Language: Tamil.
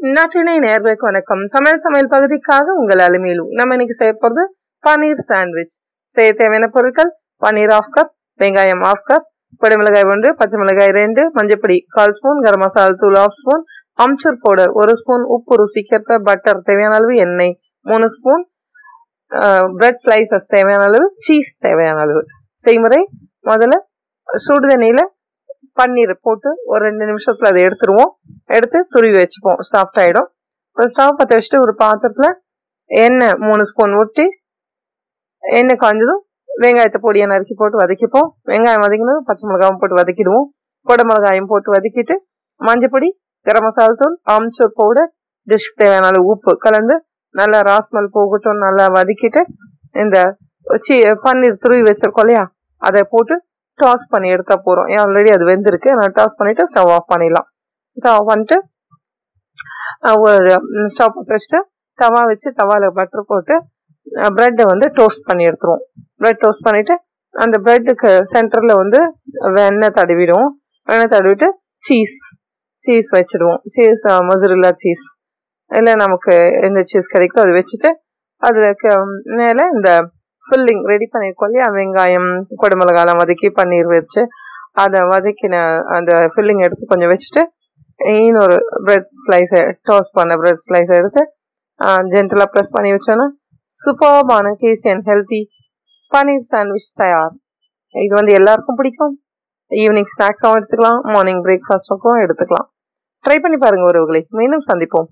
நாட்டினை நேர்வைக்கு வணக்கம். சமையல் சமையல் பகுதிக்காக உங்கள் அலுமையிலும் நம்ம இன்னைக்கு செய்ய போகிறது பன்னீர் சாண்ட்விச் செய்ய தேவையான பொருட்கள் பன்னீர் ஆஃப் கப் வெங்காயம் ஆஃப் கப் மிளகாய் ஒன்று பச்சை மிளகாய் ரெண்டு மஞ்சப்பொடி கால் ஸ்பூன் கரம் மசாலா தூள் ஆஃப் ஸ்பூன் அம்ச்சூர் பவுடர் ஒரு ஸ்பூன் உப்பு ருசிக்கேற்ப பட்டர் தேவையான அளவு எண்ணெய் மூணு ஸ்பூன் பிரெட் ஸ்லைசஸ் தேவையான அளவு சீஸ் தேவையான அளவு. செய்முறை முதல்ல சுடு தண்ணியில் பன்னீர் போட்டு ஒரு ரெண்டு நிமிஷத்தில் அதை எடுத்துருவோம். எடுத்து துருவி வச்சுப்போம். சாஃப்ட் ஆகிடும் இப்போ ஸ்டவ் பற்ற வச்சுட்டு ஒரு பாத்திரத்தில் எண்ணெய் மூணு ஸ்பூன் ஊற்றி எண்ணெய் காய்ஞ்சதும் வெங்காயத்தை பொடியை நறுக்கி போட்டு வதக்கிப்போம். வெங்காயம் வதக்கினதும் பச்சை மிளகாயும் போட்டு வதக்கிடுவோம். கொடை மிளகாயும் போட்டு வதக்கிட்டு மஞ்சப்பொடி கரம் மசாலா தூள் ஆம்ச்சூர் பவுடர் டிஷ்க்கு தேவையான உப்பு கலந்து நல்லா ராஸ்மல் போகட்டும். நல்லா வதக்கிட்டு இந்த பன்னீர் துருவி வச்சிருக்கோம் இல்லையா? அதை போட்டு டாஸ் பண்ணி எடுத்தால் போகிறோம் ஏன் ஆல்ரெடி அது வெந்திருக்கு. நான் டாஸ் பண்ணிவிட்டு ஸ்டவ் ஆஃப் பண்ணிடலாம். ஸ்டவ் ஆஃப் பண்ணிட்டு ஒரு ஸ்டவ் பற்ற வச்சுட்டு தவா வச்சு தவாவில் பட்டர் போட்டு ப்ரெட்டை வந்து டோஸ்ட் பண்ணி எடுத்துருவோம். ப்ரெட் டோஸ்ட் பண்ணிவிட்டு அந்த ப்ரெட்டுக்கு சென்டரில் வந்து வெண்ணெய் தடவிடுவோம். வெண்ணெய் தடவிட்டு சீஸ் சீஸ் வச்சுடுவோம். சீஸ் மசுரில்லா சீஸ் இல்லை நமக்கு எந்த சீஸ் கிடைக்கும் அது வச்சுட்டு அதுக்கு மேலே இந்த ஃபில்லிங் ரெடி பண்ணியிருக்கோம் இல்லையா? வெங்காயம் குடமிளகாலாம் வதக்கி பன்னீர் வச்சு அதை வதக்கின அந்த ஃபில்லிங் எடுத்து கொஞ்சம் வச்சுட்டு இன்னொரு பிரெட் ஸ்லைஸை டோஸ்ட் பண்ண பிரெட் ஸ்லைஸை எடுத்து ஜென்டலாக ப்ரெஸ் பண்ணி வச்சோன்னா சூப்பர்பான tasty and healthy paneer sandwich தயார். இது வந்து எல்லாருக்கும் பிடிக்கும். ஈவினிங் ஸ்நாக்ஸாகவும் எடுத்துக்கலாம் மார்னிங் பிரேக்ஃபாஸ்ட்டுக்கும் எடுத்துக்கலாம். ட்ரை பண்ணி பாருங்கள் உறவுகளை. மீண்டும் சந்திப்போம்.